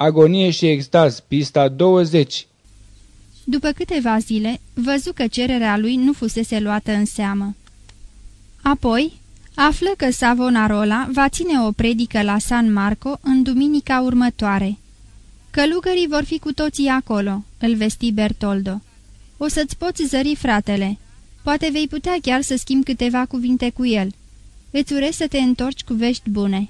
Agonie și extaz, pista 20 După câteva zile, văzu că cererea lui nu fusese luată în seamă. Apoi, află că Savonarola va ține o predică la San Marco în duminica următoare. Călugării vor fi cu toții acolo, îl vesti Bertoldo. O să-ți poți zări fratele. Poate vei putea chiar să schimbi câteva cuvinte cu el. Îți urez să te întorci cu vești bune.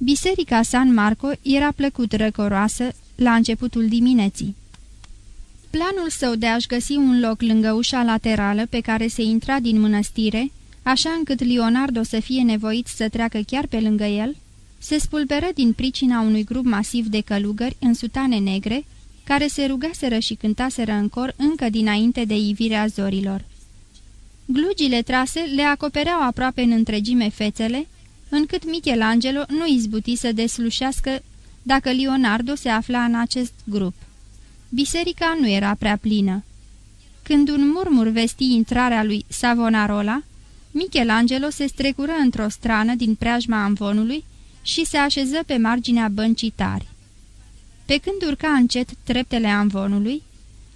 Biserica San Marco era plăcut răcoroasă la începutul dimineții. Planul său de a-și găsi un loc lângă ușa laterală pe care se intra din mănăstire, așa încât Leonardo să fie nevoit să treacă chiar pe lângă el, se spulberă din pricina unui grup masiv de călugări în sutane negre, care se rugaseră și cântaseră în cor încă dinainte de ivirea zorilor. Glugile trase le acopereau aproape în întregime fețele, încât Michelangelo nu izbuti să deslușească dacă Leonardo se afla în acest grup. Biserica nu era prea plină. Când un murmur vesti intrarea lui Savonarola, Michelangelo se strecură într-o strană din preajma amvonului și se așeză pe marginea băncii tari. Pe când urca încet treptele amvonului,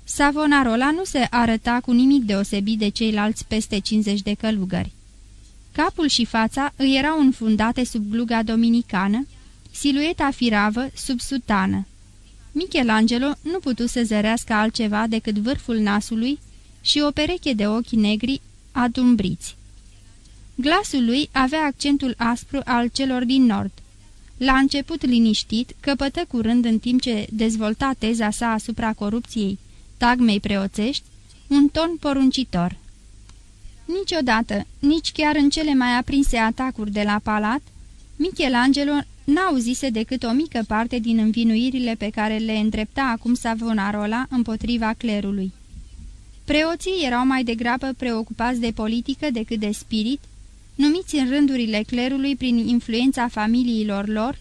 Savonarola nu se arăta cu nimic deosebit de ceilalți peste 50 de călugări. Capul și fața îi erau înfundate sub gluga dominicană, silueta firavă sub sutană. Michelangelo nu putu să zărească altceva decât vârful nasului și o pereche de ochi negri adumbriți. Glasul lui avea accentul aspru al celor din nord. La început liniștit, căpătă curând în timp ce dezvolta teza sa asupra corupției tagmei preoțești, un ton poruncitor. Niciodată, nici chiar în cele mai aprinse atacuri de la palat, Michelangelo n-auzise decât o mică parte din învinuirile pe care le îndrepta acum Savonarola împotriva clerului. Preoții erau mai degrabă preocupați de politică decât de spirit, numiți în rândurile clerului prin influența familiilor lor,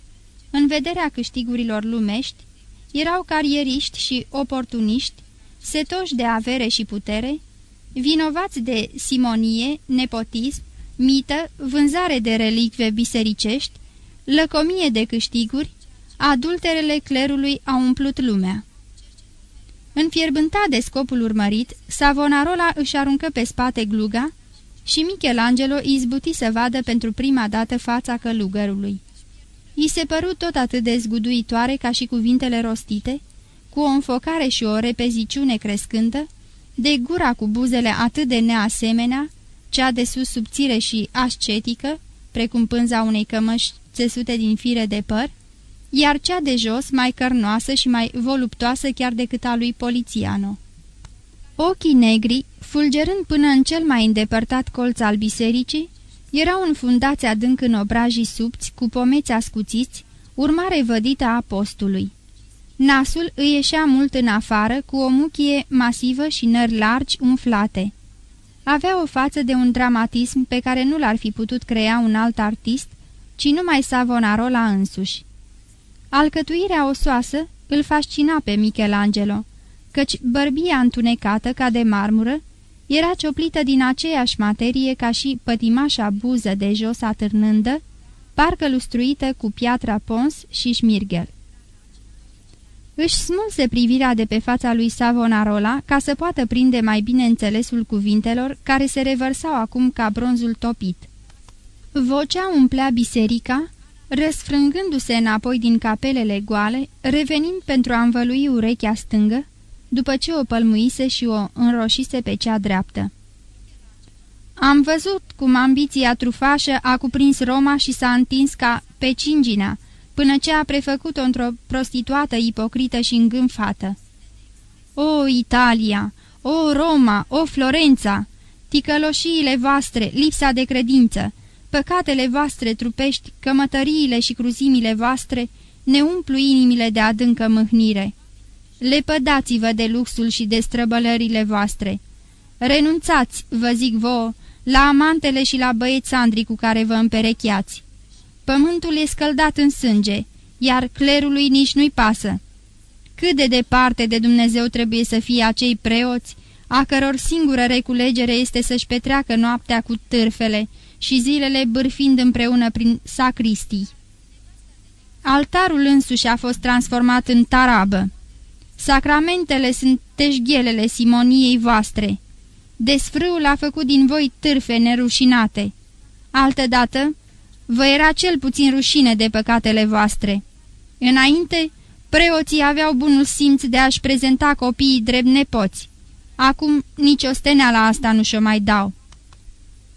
în vederea câștigurilor lumești, erau carieriști și oportuniști, setoși de avere și putere, vinovați de simonie, nepotism, mită, vânzare de relicve bisericești, lăcomie de câștiguri, adulterele clerului au umplut lumea. Înfierbântat de scopul urmărit, Savonarola își aruncă pe spate gluga și Michelangelo izbuti să vadă pentru prima dată fața călugărului. I se păru tot atât de zguduitoare ca și cuvintele rostite, cu o înfocare și o repeziciune crescândă, de gura cu buzele atât de neasemenea, cea de sus subțire și ascetică, precum pânza unei cămăși țesute din fire de păr, iar cea de jos mai cărnoasă și mai voluptoasă chiar decât a lui Polițiano. Ochii negri, fulgerând până în cel mai îndepărtat colț al bisericii, erau înfundați adânc în obrajii subți, cu pomeți ascuțiți, urmare vădită a postului. Nasul îi ieșea mult în afară, cu o muchie masivă și nări largi umflate. Avea o față de un dramatism pe care nu l-ar fi putut crea un alt artist, ci numai Savonarola însuși. Alcătuirea osoasă îl fascina pe Michelangelo, căci bărbia întunecată ca de marmură era cioplită din aceeași materie ca și pătimașa buză de jos atârnândă, parcă lustruită cu piatra pons și șmirghel. Își smulse privirea de pe fața lui Savonarola ca să poată prinde mai bine înțelesul cuvintelor care se revărsau acum ca bronzul topit. Vocea umplea biserica, răsfrângându-se înapoi din capelele goale, revenind pentru a învălui urechea stângă, după ce o pălmuise și o înroșise pe cea dreaptă. Am văzut cum ambiția trufașă a cuprins Roma și s-a întins ca pe cinginea, până ce a prefăcut-o într-o prostituată ipocrită și îngânfată. O, Italia! O, Roma! O, Florența! Ticăloșiile voastre, lipsa de credință, păcatele voastre trupești, cămătăriile și cruzimile voastre ne umplu inimile de adâncă mâhnire. Lepădați-vă de luxul și de străbălările voastre. Renunțați, vă zic vouă, la amantele și la băiețandrii cu care vă împerecheați. Pământul e scăldat în sânge, iar clerului nici nu-i pasă. Cât de departe de Dumnezeu trebuie să fie acei preoți, a căror singură reculegere este să-și petreacă noaptea cu târfele și zilele bârfind împreună prin sacristii. Altarul însuși a fost transformat în tarabă. Sacramentele sunt teșghelele simoniei voastre. Desfrâul a făcut din voi târfe nerușinate. Altădată, vă era cel puțin rușine de păcatele voastre. Înainte, preoții aveau bunul simț de a-și prezenta copiii drept nepoți. Acum nici o la asta nu și-o mai dau.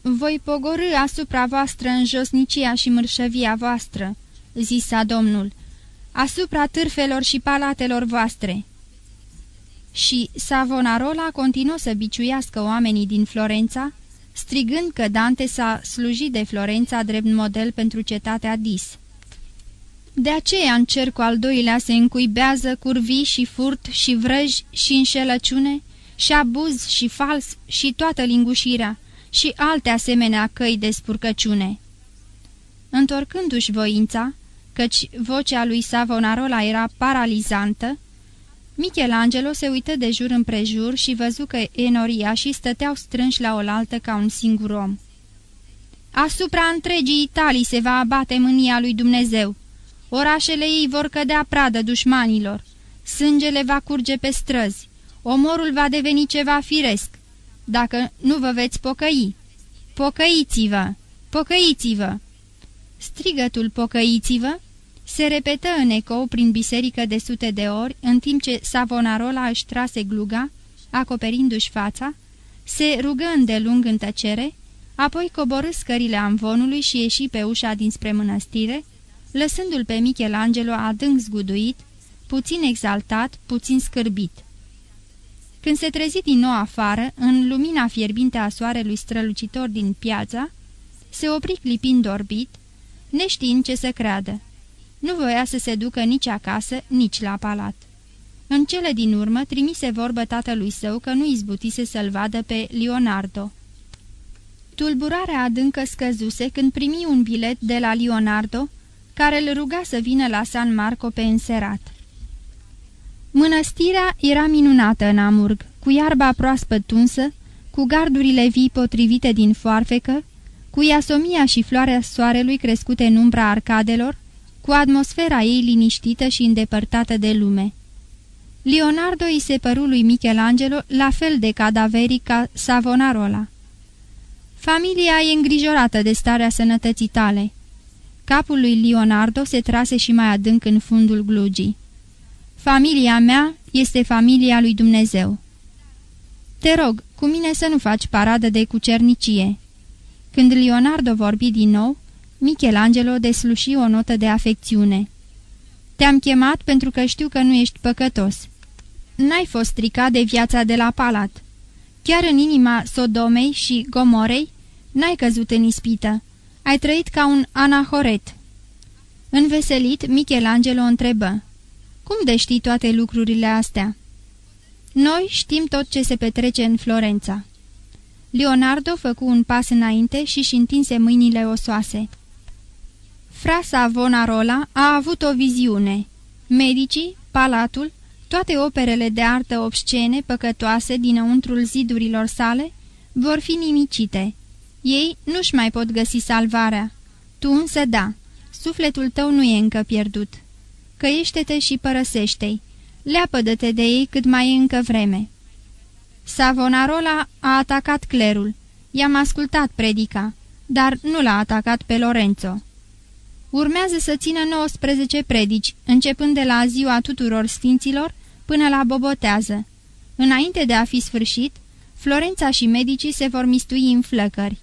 Voi pogorâ asupra voastră în josnicia și mărșăvia voastră, zisa domnul, asupra târfelor și palatelor voastre. Și Savonarola continuă să biciuiască oamenii din Florența, strigând că Dante s-a slujit de Florența drept model pentru cetatea Dis. De aceea în cercul al doilea se încuibează curvii și furt și vrăji și înșelăciune și abuz și fals și toată lingușirea și alte asemenea căi de spurcăciune. Întorcându-și voința, căci vocea lui Savonarola era paralizantă, Michelangelo se uită de jur împrejur și văzu că Enoria și stăteau strânși la oaltă ca un singur om. Asupra întregii Italii se va abate mânia lui Dumnezeu. Orașele ei vor cădea pradă dușmanilor. Sângele va curge pe străzi. Omorul va deveni ceva firesc. Dacă nu vă veți pocăi. Pocăiți-vă! Pocăiți-vă! Strigătul pocăiți-vă se repetă în ecou prin biserică de sute de ori, în timp ce Savonarola își trase gluga, acoperindu-și fața, se rugă îndelung în tăcere, apoi coborâ scările amvonului și ieși pe ușa dinspre mănăstire, lăsându-l pe Michelangelo adânc zguduit, puțin exaltat, puțin scârbit. Când se trezi din nou afară, în lumina fierbinte a soarelui strălucitor din piața, se opri clipind orbit, neștiind ce să creadă. Nu voia să se ducă nici acasă, nici la palat. În cele din urmă trimise vorbă tatălui său că nu izbutise să-l vadă pe Leonardo. Tulburarea adâncă scăzuse când primi un bilet de la Leonardo, care îl ruga să vină la San Marco pe înserat. Mănăstirea era minunată în Amurg, cu iarba proaspăt tunsă, cu gardurile vii potrivite din foarfecă, cu iasomia și floarea soarelui crescute în umbra arcadelor, cu atmosfera ei liniștită și îndepărtată de lume. Leonardo îi se păru lui Michelangelo la fel de cadaveric ca Savonarola. Familia e îngrijorată de starea sănătății tale. Capul lui Leonardo se trase și mai adânc în fundul glugii. Familia mea este familia lui Dumnezeu. Te rog, cu mine să nu faci paradă de cucernicie." Când Leonardo vorbi din nou, Michelangelo desluși o notă de afecțiune. Te-am chemat pentru că știu că nu ești păcătos. N-ai fost stricat de viața de la palat. Chiar în inima Sodomei și Gomorei n-ai căzut în ispită. Ai trăit ca un anahoret." Înveselit, Michelangelo întrebă. Cum de știi toate lucrurile astea?" Noi știm tot ce se petrece în Florența." Leonardo făcu un pas înainte și-și întinse mâinile osoase. Frasa Vonarola a avut o viziune. Medicii, palatul, toate operele de artă obscene, păcătoase dinăuntrul zidurilor sale, vor fi nimicite. Ei nu-și mai pot găsi salvarea. Tu însă da, sufletul tău nu e încă pierdut. Căiește-te și părăsește-i. Leapădă-te de ei cât mai e încă vreme. Savonarola a atacat clerul. I-am ascultat predica, dar nu l-a atacat pe Lorenzo. Urmează să țină 19 predici, începând de la ziua tuturor sfinților până la bobotează. Înainte de a fi sfârșit, Florența și medicii se vor mistui în flăcări.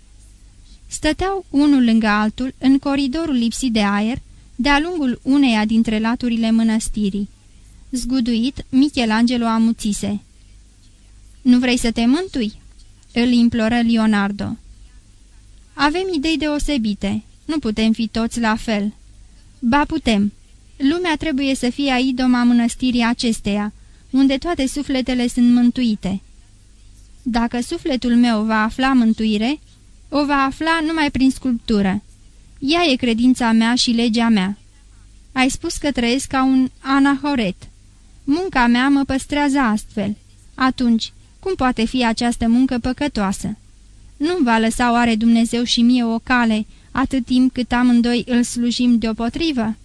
Stăteau unul lângă altul în coridorul lipsit de aer, de-a lungul uneia dintre laturile mănăstirii. Zguduit, Michelangelo amuțise. Nu vrei să te mântui?" îl imploră Leonardo. Avem idei deosebite. Nu putem fi toți la fel." Ba putem. Lumea trebuie să fie idoma mănăstirii acesteia, unde toate sufletele sunt mântuite." Dacă sufletul meu va afla mântuire, o va afla numai prin sculptură. Ea e credința mea și legea mea. Ai spus că trăiesc ca un anahoret. Munca mea mă păstrează astfel. Atunci, cum poate fi această muncă păcătoasă? Nu-mi va lăsa oare Dumnezeu și mie o cale, atât timp cât amândoi îl slujim deopotrivă?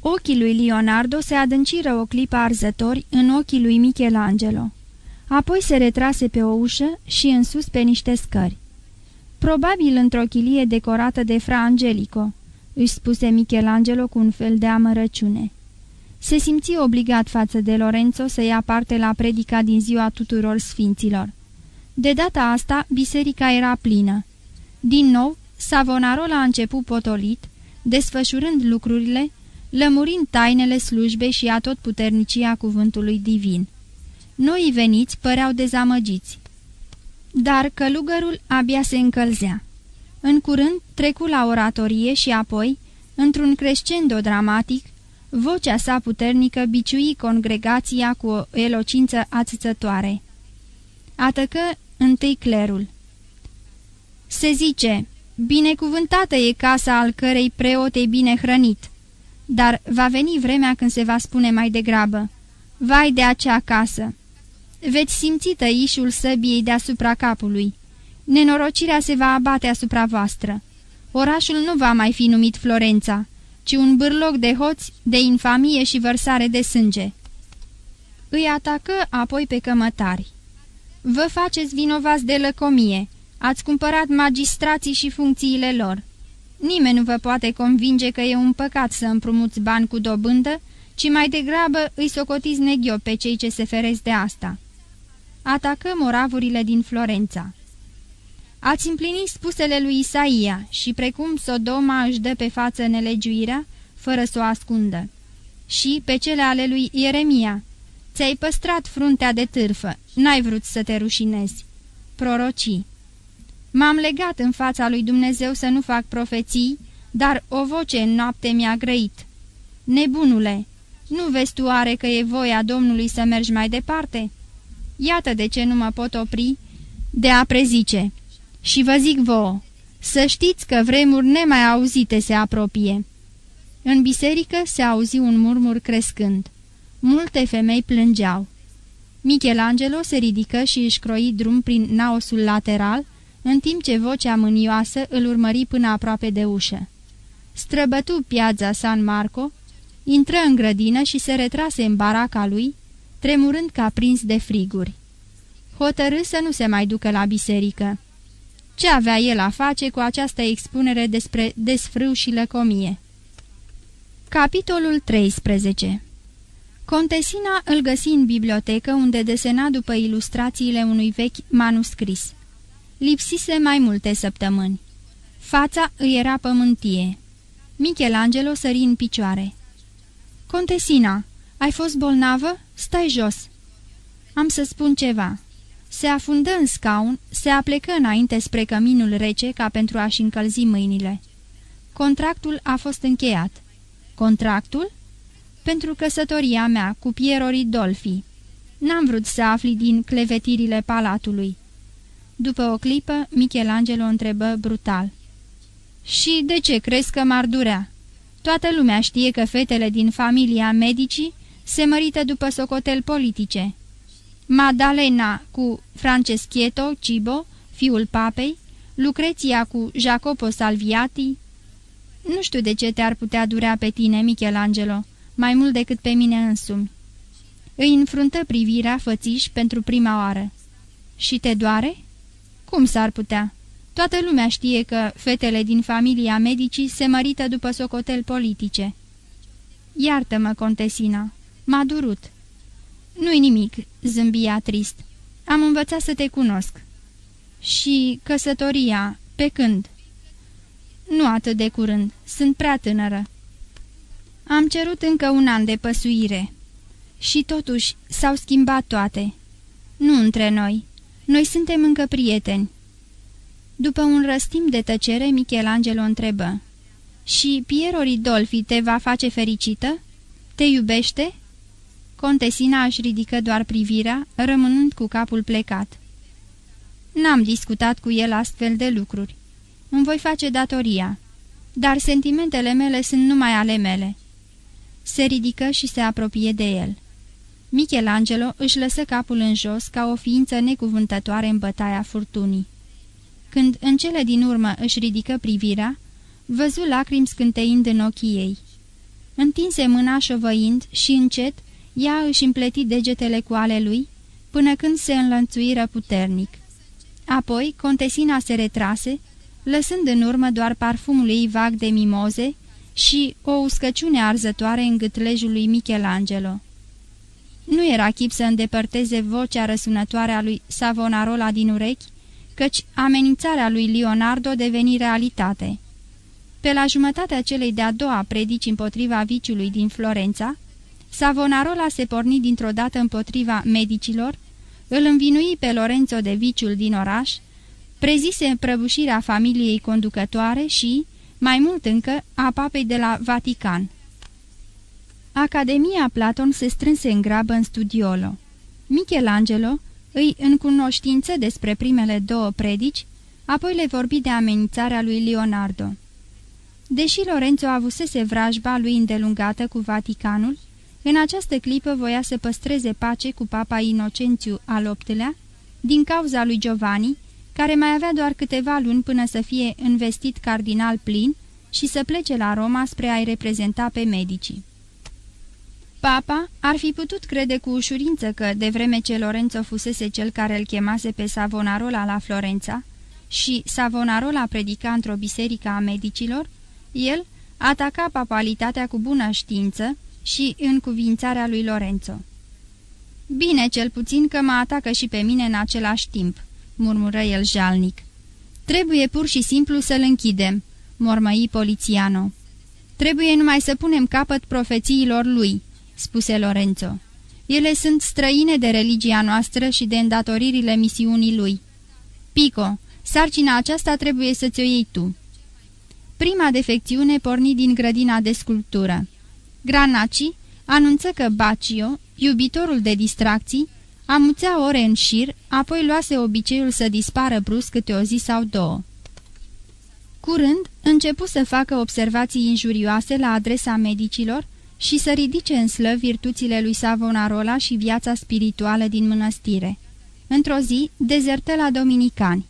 Ochii lui Leonardo se adânciră o clipă arzători în ochii lui Michelangelo. Apoi se retrase pe o ușă și în sus pe niște scări. Probabil într-o chilie decorată de Fra Angelico, își spuse Michelangelo cu un fel de amărăciune. Se simți obligat față de Lorenzo să ia parte la predica din ziua tuturor sfinților. De data asta, biserica era plină. Din nou, Savonarola a început potolit, desfășurând lucrurile, lămurind tainele slujbei și a tot puternicia cuvântului divin. Noi veniți păreau dezamăgiți. Dar călugărul abia se încălzea. În curând trecu la oratorie și apoi, într-un crescendo dramatic, vocea sa puternică biciui congregația cu o elocință ațățătoare. Atăcă întâi clerul. Se zice, binecuvântată e casa al cărei preot e bine hrănit, dar va veni vremea când se va spune mai degrabă, vai de acea casă! Veți simți tăișul săbiei deasupra capului. Nenorocirea se va abate asupra voastră. Orașul nu va mai fi numit Florența, ci un bârloc de hoți, de infamie și vărsare de sânge. Îi atacă apoi pe cămătari. Vă faceți vinovați de lăcomie, ați cumpărat magistrații și funcțiile lor. Nimeni nu vă poate convinge că e un păcat să împrumuți bani cu dobândă, ci mai degrabă îi socotiți neghio pe cei ce se feresc de asta. Atacă moravurile din Florența. Ați împlinit spusele lui Isaia și precum Sodoma își dă pe față nelegiuirea, fără să o ascundă. Și pe cele ale lui Ieremia. Ți-ai păstrat fruntea de târfă, n-ai vrut să te rușinezi. Prorocii. M-am legat în fața lui Dumnezeu să nu fac profeții, dar o voce în noapte mi-a grăit. Nebunule, nu vezi tu oare că e voia Domnului să mergi mai departe? Iată de ce nu mă pot opri de a prezice. Și vă zic vouă, să știți că vremuri nemai auzite se apropie. În biserică se auzi un murmur crescând. Multe femei plângeau. Michelangelo se ridică și își croi drum prin naosul lateral, în timp ce vocea mânioasă îl urmări până aproape de ușă. Străbătu piața San Marco, intră în grădină și se retrase în baraca lui, tremurând ca prins de friguri. Hotărâ să nu se mai ducă la biserică. Ce avea el a face cu această expunere despre desfrâu și lăcomie? Capitolul 13 Contesina îl găsi în bibliotecă unde desena după ilustrațiile unui vechi manuscris. Lipsise mai multe săptămâni. Fața îi era pământie. Michelangelo sări în picioare. Contesina, ai fost bolnavă? Stai jos." Am să spun ceva." Se afundă în scaun, se aplecă înainte spre căminul rece ca pentru a-și încălzi mâinile. Contractul a fost încheiat. Contractul? Pentru căsătoria mea cu Piero Ridolfi. N-am vrut să afli din clevetirile palatului. După o clipă, Michelangelo întrebă brutal. Și de ce crezi că m-ar durea? Toată lumea știe că fetele din familia medicii se mărită după socotel politice. Madalena cu Franceschietto Cibo, fiul papei, Lucreția cu Jacopo Salviati. Nu știu de ce te-ar putea durea pe tine, Michelangelo, mai mult decât pe mine însumi. Îi înfruntă privirea fățiș pentru prima oară. Și te doare? Cum s-ar putea? Toată lumea știe că fetele din familia medicii se mărită după socotel politice. Iartă-mă, contesina, m-a durut. Nu-i nimic, zâmbia trist. Am învățat să te cunosc. Și căsătoria, pe când? Nu atât de curând, sunt prea tânără. Am cerut încă un an de păsuire. Și totuși s-au schimbat toate. Nu între noi. Noi suntem încă prieteni. După un răstim de tăcere, Michelangelo întrebă. Și Piero Ridolfi te va face fericită? Te iubește?" Contesina își ridică doar privirea, rămânând cu capul plecat. N-am discutat cu el astfel de lucruri. Îmi voi face datoria, dar sentimentele mele sunt numai ale mele." Se ridică și se apropie de el. Michelangelo își lăsă capul în jos ca o ființă necuvântătoare în bătaia furtunii. Când în cele din urmă își ridică privirea, văzu lacrimi scânteind în ochii ei. întinse mâna șovăind și încet ea își împleti degetele cu ale lui, până când se înlănțuiră puternic. Apoi, contesina se retrase, lăsând în urmă doar parfumul ei vag de mimoze și o uscăciune arzătoare în gâtlejul lui Michelangelo. Nu era chip să îndepărteze vocea răsunătoare a lui Savonarola din urechi, căci amenințarea lui Leonardo deveni realitate. Pe la jumătatea celei de-a doua predici împotriva viciului din Florența, Savonarola se porni dintr-o dată împotriva medicilor, îl învinui pe Lorenzo de viciul din oraș, prezise prăbușirea familiei conducătoare și, mai mult încă, a papei de la Vatican. Academia Platon se strânse în grabă în studiolo. Michelangelo îi încunoștință despre primele două predici, apoi le vorbi de amenințarea lui Leonardo. Deși Lorenzo avusese vrajba lui îndelungată cu Vaticanul, în această clipă voia să păstreze pace cu papa Inocențiu al VIII-lea, din cauza lui Giovanni, care mai avea doar câteva luni până să fie investit cardinal plin și să plece la Roma spre a-i reprezenta pe medicii. Papa ar fi putut crede cu ușurință că, de vreme ce Lorenzo fusese cel care îl chemase pe Savonarola la Florența și Savonarola predica într-o biserică a medicilor, el ataca papalitatea cu bună știință și în cuvințarea lui Lorenzo. Bine, cel puțin că mă atacă și pe mine în același timp," murmură el jalnic. Trebuie pur și simplu să-l închidem," mormăi polițiano. Trebuie numai să punem capăt profețiilor lui," spuse Lorenzo. Ele sunt străine de religia noastră și de îndatoririle misiunii lui. Pico, sarcina aceasta trebuie să ți-o iei tu." Prima defecțiune porni din grădina de sculptură. Granaci anunță că Bacio, iubitorul de distracții, amuțea ore în șir, apoi luase obiceiul să dispară brusc câte o zi sau două. Curând, începu să facă observații injurioase la adresa medicilor și să ridice în slăv virtuțile lui Savonarola și viața spirituală din mănăstire. Într-o zi, dezertă la Dominicani.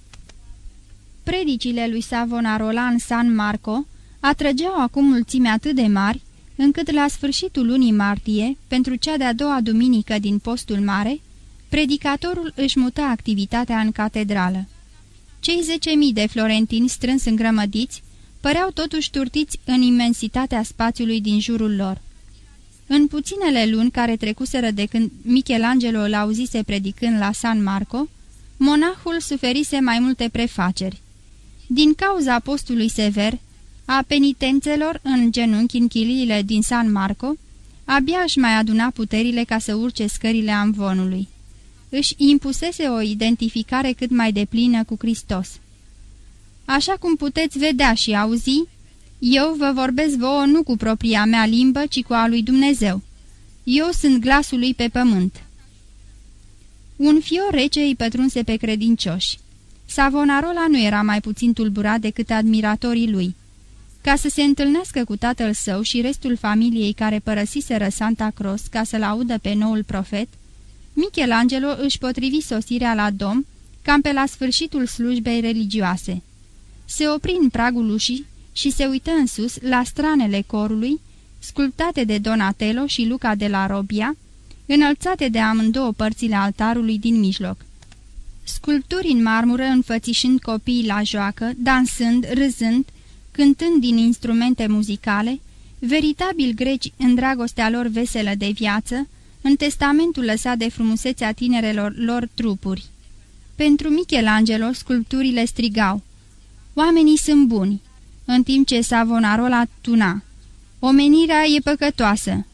Predicile lui Savonarola în San Marco atrăgeau acum mulțime atât de mari, încât la sfârșitul lunii martie, pentru cea de-a doua duminică din postul mare, predicatorul își mută activitatea în catedrală. Cei zece mii de florentini strâns îngrămădiți păreau totuși turtiți în imensitatea spațiului din jurul lor. În puținele luni care trecuseră de când Michelangelo îl auzise predicând la San Marco, monahul suferise mai multe prefaceri. Din cauza postului sever, a penitențelor în genunchi în chiliile din San Marco, abia își mai aduna puterile ca să urce scările amvonului. Își impusese o identificare cât mai deplină cu Hristos. Așa cum puteți vedea și auzi, eu vă vorbesc vouă nu cu propria mea limbă, ci cu a lui Dumnezeu. Eu sunt glasul lui pe pământ. Un fior rece îi pătrunse pe credincioși. Savonarola nu era mai puțin tulburat decât admiratorii lui. Ca să se întâlnească cu tatăl său și restul familiei care părăsiseră Santa Cross ca să-l audă pe noul profet, Michelangelo își potrivi sosirea la dom cam pe la sfârșitul slujbei religioase. Se opri în pragul ușii și se uită în sus la stranele corului, sculptate de Donatello și Luca de la Robia, înălțate de amândouă părțile altarului din mijloc. Sculpturi în marmură înfățișând copiii la joacă, dansând, râzând, cântând din instrumente muzicale, veritabil greci în dragostea lor veselă de viață, în testamentul lăsat de frumusețea tinerelor lor trupuri. Pentru Michelangelo, sculpturile strigau, Oamenii sunt buni, în timp ce Savonarola tuna. Omenirea e păcătoasă.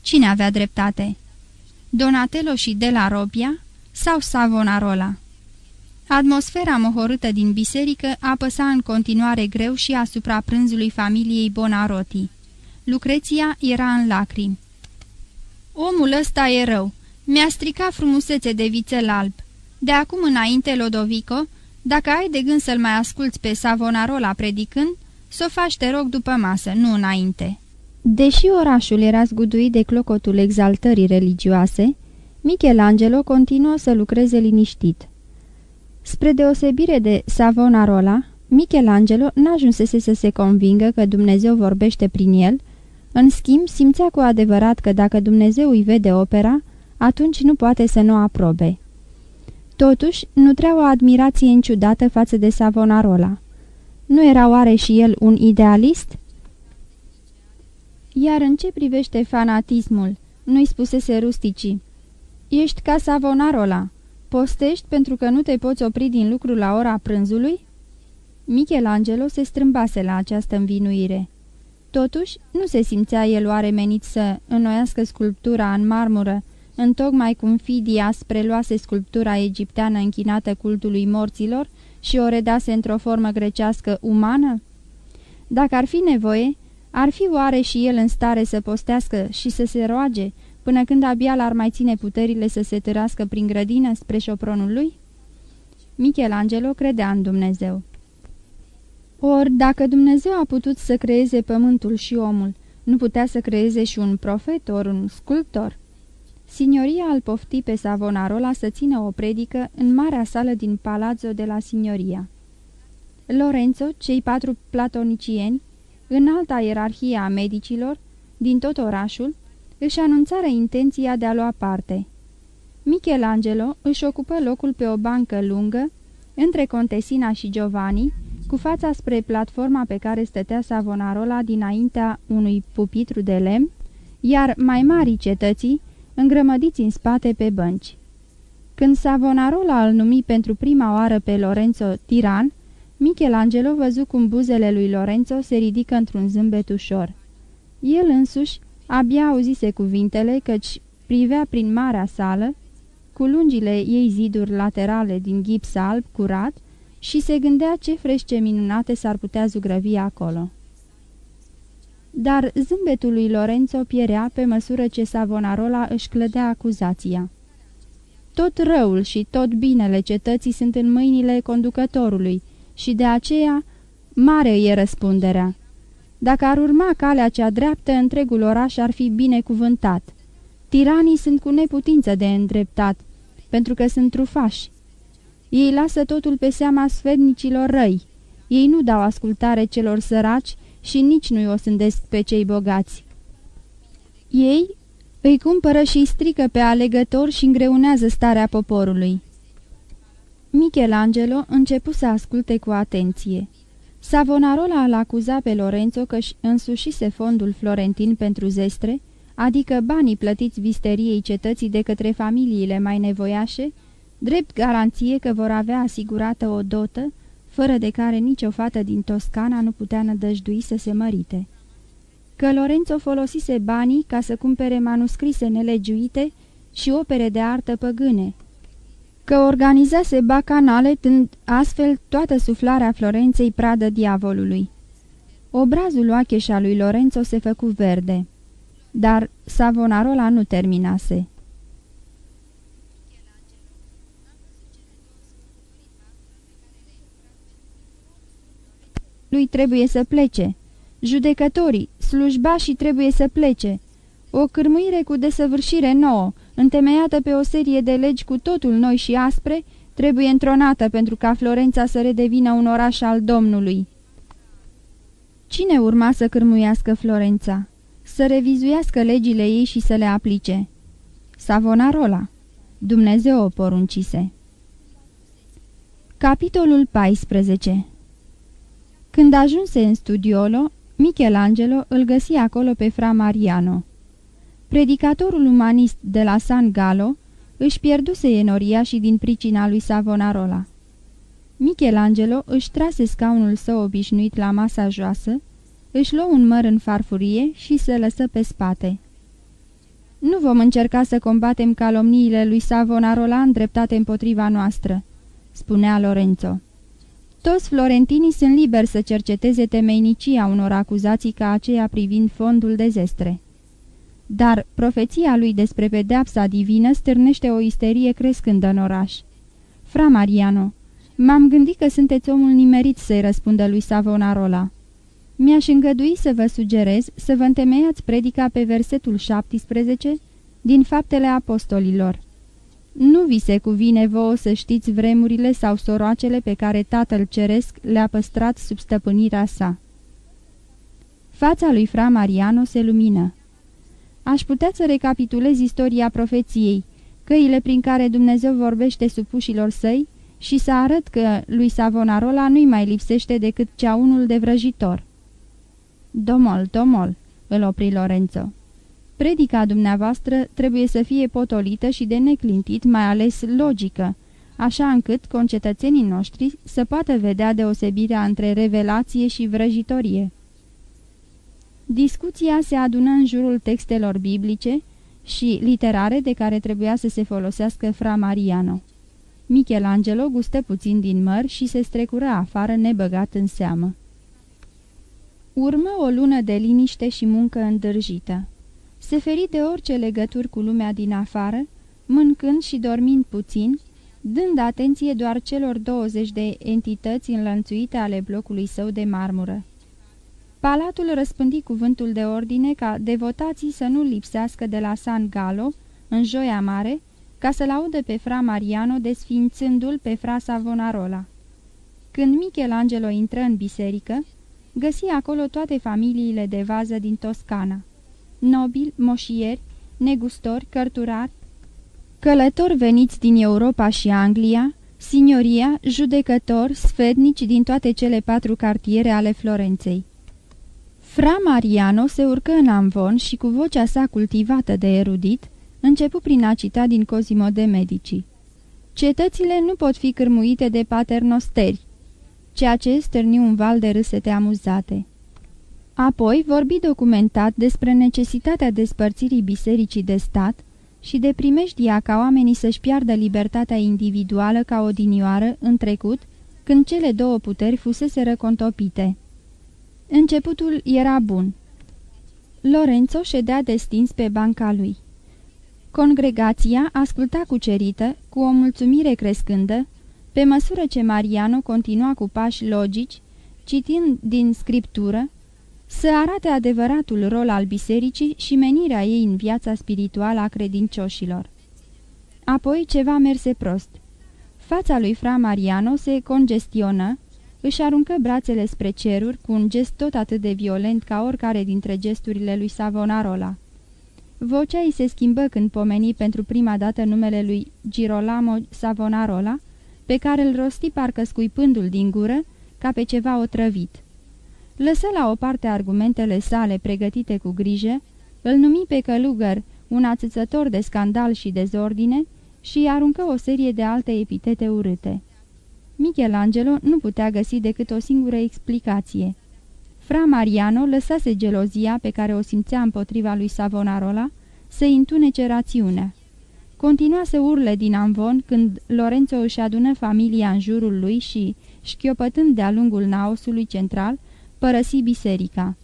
Cine avea dreptate? Donatello și De la Robia sau Savonarola? Atmosfera mohorâtă din biserică apăsa în continuare greu și asupra prânzului familiei Bonaroti. Lucreția era în lacrimi. Omul ăsta e rău. Mi-a stricat frumusețe de vițel alb. De acum înainte, Lodovico, dacă ai de gând să-l mai asculți pe Savonarola predicând, să o faci, te rog, după masă, nu înainte." Deși orașul era zguduit de clocotul exaltării religioase, Michelangelo continuă să lucreze liniștit. Spre deosebire de Savonarola, Michelangelo n-ajunsese să se convingă că Dumnezeu vorbește prin el, În schimb, simțea cu adevărat că dacă Dumnezeu îi vede opera, atunci nu poate să nu aprobe. Totuși, nutrea o admirație înciudată față de Savonarola. Nu era oare și el un idealist? Iar în ce privește fanatismul, nu-i spusese rusticii. Ești ca Savonarola. Postești pentru că nu te poți opri din lucru la ora prânzului? Michelangelo se strâmbase la această învinuire. Totuși, nu se simțea el oare menit să înnoiască sculptura în marmură, întocmai cum Fidias preluase sculptura egipteană închinată cultului morților și o redase într-o formă grecească umană? Dacă ar fi nevoie, ar fi oare și el în stare să postească și să se roage, până când abia l-ar mai ține puterile să se târască prin grădină spre șopronul lui? Michelangelo credea în Dumnezeu. Ori, dacă Dumnezeu a putut să creeze pământul și omul, nu putea să creeze și un profet ori un sculptor? Signoria îl pofti pe Savonarola să țină o predică în marea sală din palazzo de la Signoria. Lorenzo, cei patru platonicieni, în alta ierarhie a medicilor, din tot orașul, își anunțară intenția de a lua parte. Michelangelo își ocupă locul pe o bancă lungă, între Contesina și Giovanni, cu fața spre platforma pe care stătea Savonarola dinaintea unui pupitru de lemn, iar mai mari cetății, îngrămădiți în spate pe bănci. Când Savonarola îl numi pentru prima oară pe Lorenzo tiran, Michelangelo văzu cum buzele lui Lorenzo se ridică într-un zâmbet ușor. El însuși abia auzise cuvintele căci privea prin marea sală, cu lungile ei ziduri laterale din gips alb curat, și se gândea ce frește minunate s-ar putea zugrăvi acolo. Dar zâmbetul lui Lorenzo pierea pe măsură ce Savonarola își clădea acuzația. Tot răul și tot binele cetății sunt în mâinile conducătorului și de aceea mare e răspunderea. Dacă ar urma calea cea dreaptă, întregul oraș ar fi binecuvântat. Tiranii sunt cu neputință de îndreptat, pentru că sunt trufași. Ei lasă totul pe seama sfednicilor răi. Ei nu dau ascultare celor săraci și nici nu-i osândesc pe cei bogați. Ei îi cumpără și îi strică pe alegători și îngreunează starea poporului. Michelangelo începu să asculte cu atenție. Savonarola îl acuza pe Lorenzo că-și însușise fondul florentin pentru zestre, adică banii plătiți visteriei cetății de către familiile mai nevoiașe, drept garanție că vor avea asigurată o dotă, fără de care nicio fată din Toscana nu putea nădăjdui să se mărite. Că Lorenzo folosise banii ca să cumpere manuscrise nelegiuite și opere de artă păgâne, că organizase bacanale tând astfel toată suflarea Florenței pradă diavolului. Obrazul oacheșa lui Lorenzo se făcu verde, dar Savonarola nu terminase. Lui trebuie să plece. Judecătorii, slujbașii trebuie să plece. O cârmuire cu desăvârșire nouă, întemeiată pe o serie de legi cu totul noi și aspre, trebuie întronată pentru ca Florența să redevină un oraș al Domnului. Cine urma să cârmuiască Florența? Să revizuiască legile ei și să le aplice? Savonarola. Dumnezeu o poruncise. Capitolul 14 când ajunse în studiolo, Michelangelo îl găsi acolo pe fra Mariano. Predicatorul umanist de la San Gallo își pierduse enoria și din pricina lui Savonarola. Michelangelo își trase scaunul său obișnuit la masa joasă, își luă un măr în farfurie și se lăsă pe spate. Nu vom încerca să combatem calomniile lui Savonarola îndreptate împotriva noastră," spunea Lorenzo. Toți florentinii sunt liberi să cerceteze temenicia unor acuzații ca aceea privind fondul de zestre. Dar profeția lui despre pedeapsa divină stârnește o isterie crescândă în oraș. Fra Mariano, m-am gândit că sunteți omul nimerit să-i răspundă lui Savonarola. Mi-aș îngădui să vă sugerez să vă întemeiați predica pe versetul 17 din Faptele Apostolilor. Nu vi se cuvine vouă să știți vremurile sau soroacele pe care Tatăl Ceresc le-a păstrat sub stăpânirea sa. Fața lui Fra Mariano se lumină. Aș putea să recapitulez istoria profeției, căile prin care Dumnezeu vorbește supușilor săi și să arăt că lui Savonarola nu-i mai lipsește decât cea unul de vrăjitor. Domol, domol, îl opri Lorenzo. Predica dumneavoastră trebuie să fie potolită și de neclintit, mai ales logică, așa încât concetățenii noștri să poată vedea deosebirea între revelație și vrăjitorie. Discuția se adună în jurul textelor biblice și literare de care trebuia să se folosească fra Mariano. Michelangelo gustă puțin din măr și se strecură afară nebăgat în seamă. Urmă o lună de liniște și muncă îndârjită. Se feri de orice legături cu lumea din afară, mâncând și dormind puțin, dând atenție doar celor 20 de entități înlănțuite ale blocului său de marmură. Palatul răspândi cuvântul de ordine ca devotații să nu lipsească de la San Galo, în Joia Mare, ca să-l audă pe fra Mariano desfințându-l pe fra Savonarola. Când Michelangelo intră în biserică, găsi acolo toate familiile de vază din Toscana. Nobili, moșieri, negustori, cărturari, călători veniți din Europa și Anglia, signoria, judecători, sfednici din toate cele patru cartiere ale Florenței. Fra Mariano se urcă în amvon și cu vocea sa cultivată de erudit, începu prin a cita din Cosimo de Medici. Cetățile nu pot fi cârmuite de paternosteri, ceea ce stârni un val de râsete amuzate. Apoi vorbi documentat despre necesitatea despărțirii bisericii de stat și de primejdia ca oamenii să-și piardă libertatea individuală ca odinioară în trecut, când cele două puteri fusese contopite. Începutul era bun. Lorenzo ședea destins pe banca lui. Congregația asculta cucerită, cu o mulțumire crescândă, pe măsură ce Mariano continua cu pași logici, citind din scriptură, să arate adevăratul rol al bisericii și menirea ei în viața spirituală a credincioșilor. Apoi ceva merse prost. Fața lui Fra Mariano se congestionă, își aruncă brațele spre ceruri cu un gest tot atât de violent ca oricare dintre gesturile lui Savonarola. Vocea îi se schimbă când pomeni pentru prima dată numele lui Girolamo Savonarola, pe care îl rosti parcă scuipându-l din gură, ca pe ceva otrăvit. Lăsă la o parte argumentele sale pregătite cu grijă, îl numi pe călugăr un ațățător de scandal și dezordine și aruncă o serie de alte epitete urâte. Michelangelo nu putea găsi decât o singură explicație. Fra Mariano lăsase gelozia pe care o simțea împotriva lui Savonarola să întunece rațiunea. Continua să urle din amvon când Lorenzo își adună familia în jurul lui și, șchiopătând de-a lungul naosului central, părăsi biserica.